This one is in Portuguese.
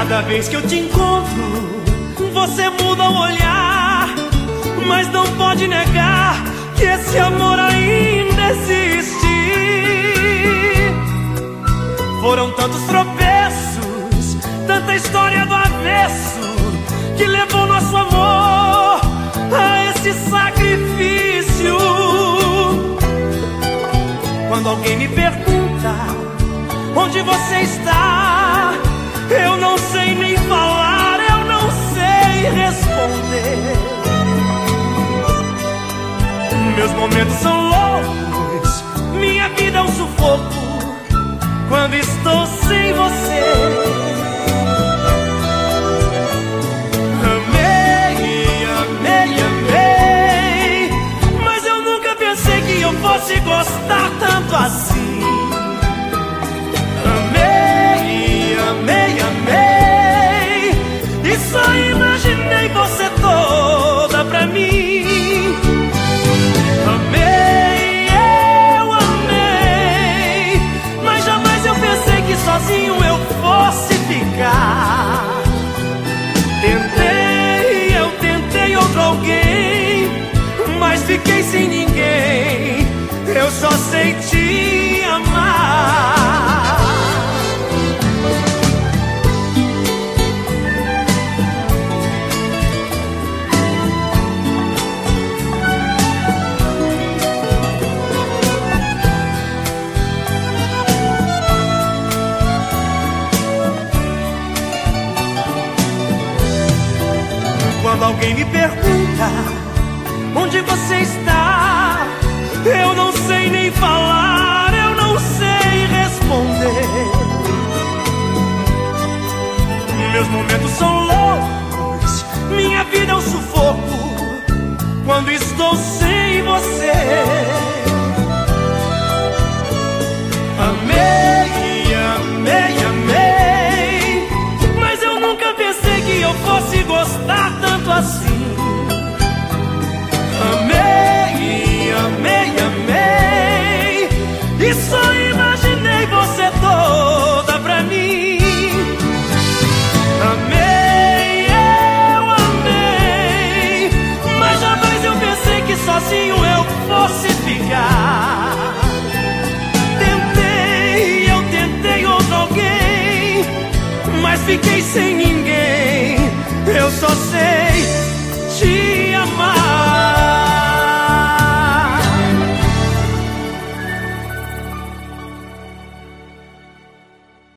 Cada vez que eu te encontro, você muda o olhar, mas não pode negar que esse amor ainda existe. Foram tantos tropeços, tanta história do avesso que levou nosso amor a esse sacrifício. Quando alguém me pergunta onde você está, Meus momentos são loucos, minha vida é um sufoco quando estou sem você. Amei, amei, amei, mas eu nunca pensei que eu fosse gostar tanto assim. Fiquei sem ninguém. Eu só sei te amar. Quando alguém me pergunta onde você está, eu não sei nem falar, eu não sei responder. Meus momentos são loucos, minha vida é um sufoco quando estou sem você. Amei, amei, amei, mas eu nunca pensei que eu fosse gostar tanto assim. Fiquei sem